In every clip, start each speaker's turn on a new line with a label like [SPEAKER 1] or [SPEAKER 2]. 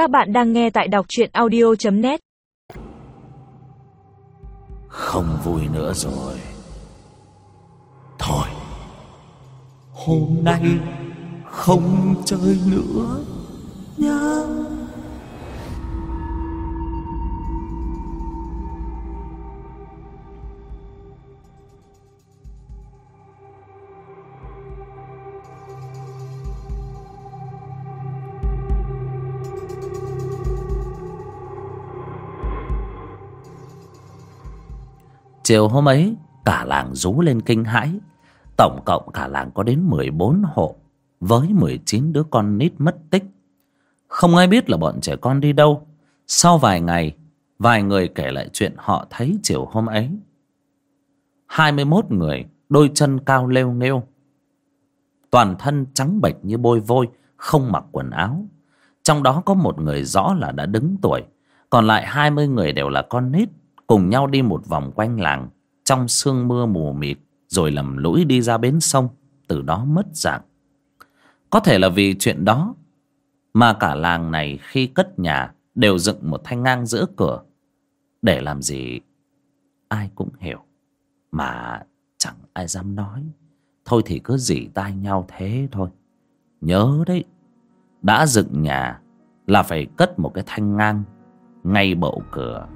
[SPEAKER 1] Các bạn đang nghe tại đọc truyện audio.net
[SPEAKER 2] Không vui nữa rồi. Thôi. Hôm nay Không chơi nữa Nhá. Chiều hôm ấy, Cả làng rú lên kinh hãi. Tổng cộng cả làng có đến 14 hộ, Với 19 đứa con nít mất tích. Không ai biết là bọn trẻ con đi đâu. Sau vài ngày, Vài người kể lại chuyện họ thấy chiều hôm ấy. 21 người, Đôi chân cao lêu nghêu. Toàn thân trắng bệch như bôi vôi, Không mặc quần áo. Trong đó có một người rõ là đã đứng tuổi, Còn lại 20 người đều là con nít cùng nhau đi một vòng quanh làng, trong sương mưa mù mịt, rồi lầm lũi đi ra bến sông, từ đó mất dạng. Có thể là vì chuyện đó mà cả làng này khi cất nhà đều dựng một thanh ngang giữa cửa. Để làm gì? Ai cũng hiểu, mà chẳng ai dám nói. Thôi thì cứ dỉ tai nhau thế thôi. Nhớ đấy, đã dựng nhà là phải cất một cái thanh ngang ngay bậu cửa.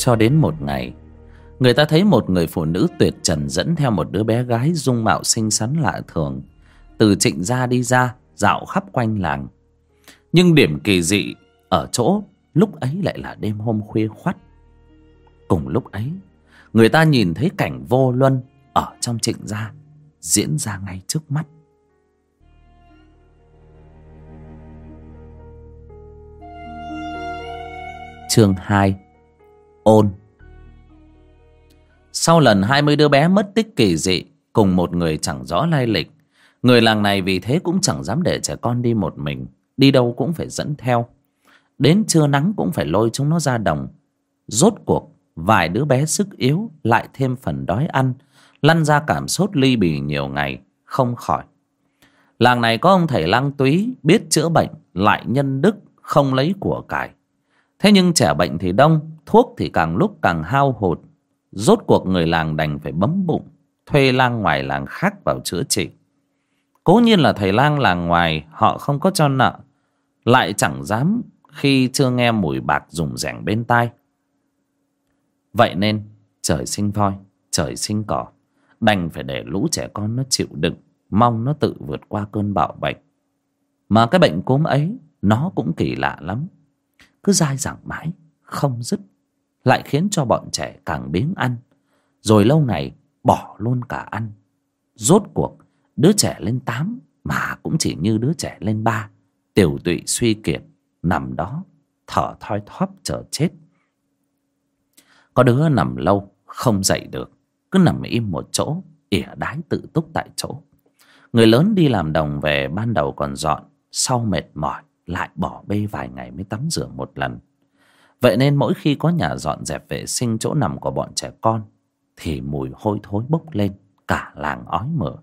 [SPEAKER 2] Cho đến một ngày. Người ta thấy một người phụ nữ tuyệt trần dẫn theo một đứa bé gái dung mạo xinh xắn lạ thường. Từ trịnh gia đi ra, dạo khắp quanh làng. Nhưng điểm kỳ dị ở chỗ lúc ấy lại là đêm hôm khuya khoắt. Cùng lúc ấy, người ta nhìn thấy cảnh vô luân ở trong trịnh gia diễn ra ngay trước mắt. Chương hai ôn. Sau lần hai mươi đứa bé mất tích kỳ dị, cùng một người chẳng rõ lai lịch, người làng này vì thế cũng chẳng dám để trẻ con đi một mình, đi đâu cũng phải dẫn theo. Đến trưa nắng cũng phải lôi chúng nó ra đồng. Rốt cuộc, vài đứa bé sức yếu lại thêm phần đói ăn, lăn ra cảm sốt ly bì nhiều ngày, không khỏi. Làng này có ông thầy lang túy, biết chữa bệnh, lại nhân đức, không lấy của cải. Thế nhưng trẻ bệnh thì đông thuốc thì càng lúc càng hao hụt. Rốt cuộc người làng đành phải bấm bụng, thuê lang ngoài làng khác vào chữa trị. Cố nhiên là thầy lang làng ngoài, họ không có cho nợ, lại chẳng dám khi chưa nghe mùi bạc rùng rẻng bên tai. Vậy nên, trời sinh voi, trời sinh cỏ, đành phải để lũ trẻ con nó chịu đựng, mong nó tự vượt qua cơn bạo bệnh. Mà cái bệnh cúm ấy, nó cũng kỳ lạ lắm. Cứ dai dẳng mãi, không dứt lại khiến cho bọn trẻ càng biếng ăn. Rồi lâu ngày, bỏ luôn cả ăn. Rốt cuộc, đứa trẻ lên tám mà cũng chỉ như đứa trẻ lên ba. Tiểu tụy suy kiệt, nằm đó, thở thoi thóp chờ chết. Có đứa nằm lâu, không dậy được. Cứ nằm im một chỗ, ỉa đái tự túc tại chỗ. Người lớn đi làm đồng về, ban đầu còn dọn, sau mệt mỏi, lại bỏ bê vài ngày mới tắm rửa một lần vậy nên mỗi khi có nhà dọn dẹp vệ sinh chỗ nằm của bọn trẻ con, thì mùi hôi thối bốc lên, cả làng ói mửa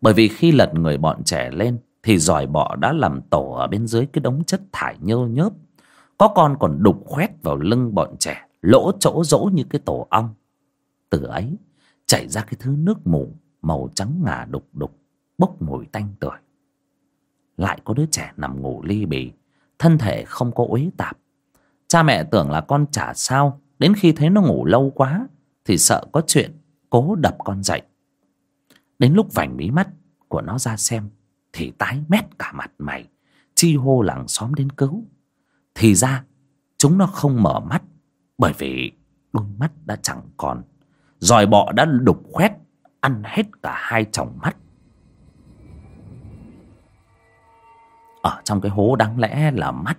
[SPEAKER 2] bởi vì khi lật người bọn trẻ lên, thì giỏi bọ đã làm tổ ở bên dưới cái đống chất thải nhơ nhớp. Có con còn đục khoét vào lưng bọn trẻ, lỗ chỗ rỗ như cái tổ ong. Từ ấy, chảy ra cái thứ nước mù màu trắng ngà đục đục, bốc mùi tanh tưởi. Lại có đứa trẻ nằm ngủ ly bì, thân thể không có uế tạp cha mẹ tưởng là con chả sao, đến khi thấy nó ngủ lâu quá thì sợ có chuyện cố đập con dậy. Đến lúc vành mí mắt của nó ra xem thì tái mét cả mặt mày, chi hô làng xóm đến cứu. Thì ra, chúng nó không mở mắt bởi vì đôi mắt đã chẳng còn. Rồi bọ đã đục khoét, ăn hết cả hai tròng mắt. Ở trong cái hố đáng lẽ là mắt